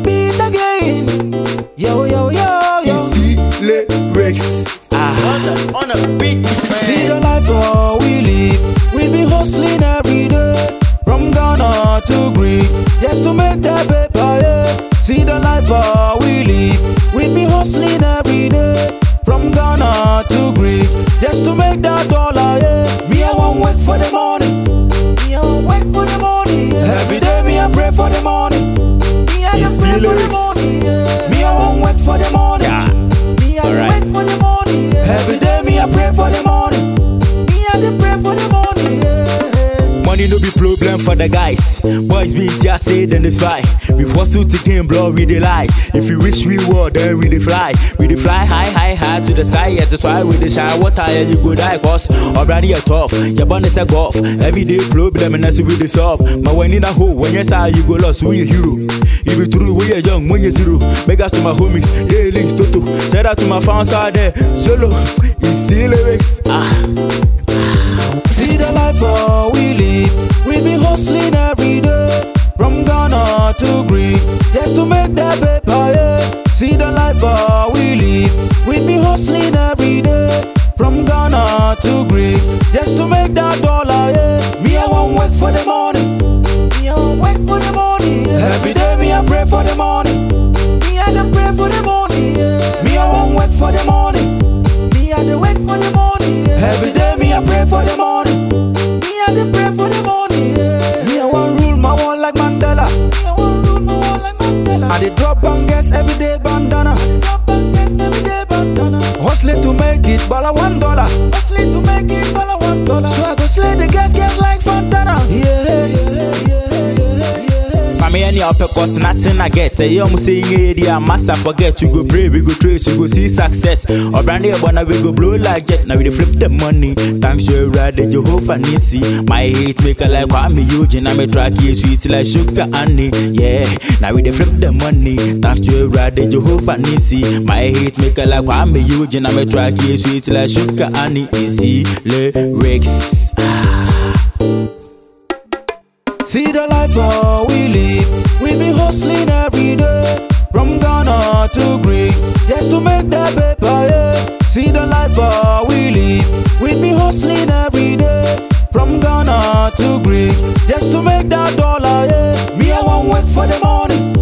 the beat again. Yo, yo, yo, yo. Easy lyrics. On a, on a beat, See the life oh, we live. We be hustling every day. From Ghana to Greek. Just to make that paper, yeah. See the life oh, we live. We be hustling every day. From Ghana to Greek. Just to make that dollar, yeah. Me, I won't wait for the money. Me, I won't wait for the money, yeah. Every day, me, I pray for the money. Money no be problem for the guys. Boys be here say then they spy. We hustle to gain blood, we the lie. If you wish we were, then we dey fly. We dey fly high, high, high to the sky. Yeah, that's why we dey shine water, you go die. Cause already you're tough. Your bond is a golf. Every day problem and that's we dey solve. My when in a hole, when you say you go lost, who you hero? If you true, when you're young, when you're zero. Megas to my homies, daily Toto. Shout out to my fans out there. Solo, easy lyrics. Ah. Paper. Yeah. See the life oh, we live. We be hustling every day. From Ghana to Greek. Just to make that dollar. Yeah. Me I won't wait for the money. Me I won't wait for the money. Yeah. Every day me I pray for the money. Me I dey pray for the money. Yeah. Me I won't wait for the money. Me I dey wait for the money. Yeah. Every day me I pray for the money. Me I dey pray for the. Yeah. Me I want rule my world like Mandela. Me I want rule my world like Mandela. I dey drop bangers every day bandana. Drop bangers every day bandana. Hustling to make it, ball one dollar. Hustling to make it, ball one dollar. So I go slay the gas, gas like Fontana. Yeah, yeah, yeah. Mami any up cause nothing I get. You almost saying area massa forget. We go pray, we go trace, we go see success. Or brand new but now we go blow like jet. Now we flip the money. Thanks you ride the Jehovah Nisi. My hate maker like Kwame Eugene. I'm a track here sweet like sugar honey. Yeah, now we flip the money. Thanks you ride the Jehovah Nisi. My hate maker like Kwame Eugene. I'm a track here sweet like sugar honey. Easy lyrics. See the life how we live. We be hustling every day. From Ghana to Greek. Just to make that paper, yeah. See the life how we live. We be hustling every day. From Ghana to Greek. Just to make that dollar, yeah. Me, I won't wait for the morning.